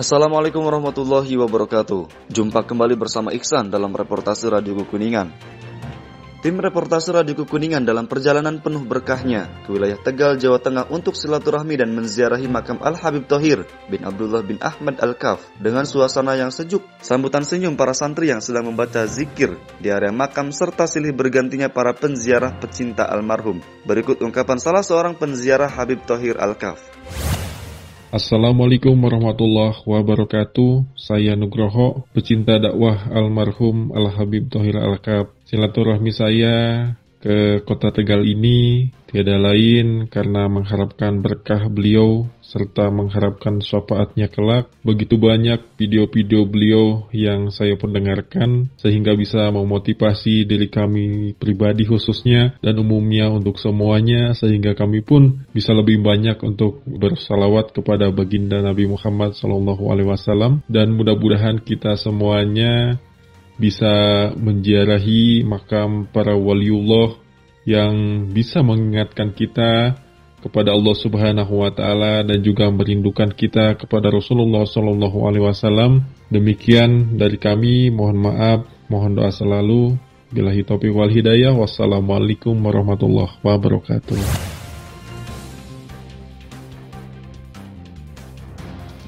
Assalamualaikum warahmatullahi wabarakatuh. Jumpa kembali bersama Iksan dalam reportase Radio Kuningan. Tim reportase Radio Kuningan dalam perjalanan penuh berkahnya ke wilayah Tegal, Jawa Tengah untuk silaturahmi dan menziarahi makam Al-Habib Tohir bin Abdullah bin Ahmad Al-Kaf dengan suasana yang sejuk, sambutan senyum para santri yang sedang membaca zikir di area makam serta silih bergantinya para penziarah pecinta almarhum. Berikut ungkapan salah seorang penziarah Habib Tohir Al-Kaf. Assalamualaikum warahmatullahi wabarakatuh. Saya Nugroho, pecinta dakwah almarhum Al Habib Tohir Al Kab. Silaturahmi saya ke kota Tegal ini tiada lain karena mengharapkan berkah beliau serta mengharapkan syafaatnya kelak. Begitu banyak video-video beliau yang saya pendengarkan sehingga bisa memotivasi diri kami pribadi khususnya dan umumnya untuk semuanya sehingga kami pun bisa lebih banyak untuk bersalawat kepada baginda Nabi Muhammad SAW dan mudah-mudahan kita semuanya bisa menziarahi makam para waliullah yang bisa mengingatkan kita kepada Allah Subhanahu wa taala dan juga merindukan kita kepada Rasulullah sallallahu alaihi wasallam. Demikian dari kami, mohon maaf, mohon doa selalu. Billahi taufiq wal hidayah. Wassalamualaikum warahmatullahi wabarakatuh.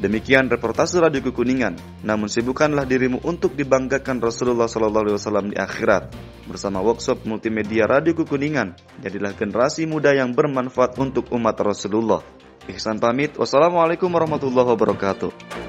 Demikian reportase Radio Kuningan. Namun sibukkanlah dirimu untuk dibanggakan Rasulullah SAW di akhirat. Bersama workshop multimedia Radio Kuningan, jadilah generasi muda yang bermanfaat untuk umat Rasulullah. Ihsan pamit. Wassalamualaikum warahmatullahi wabarakatuh.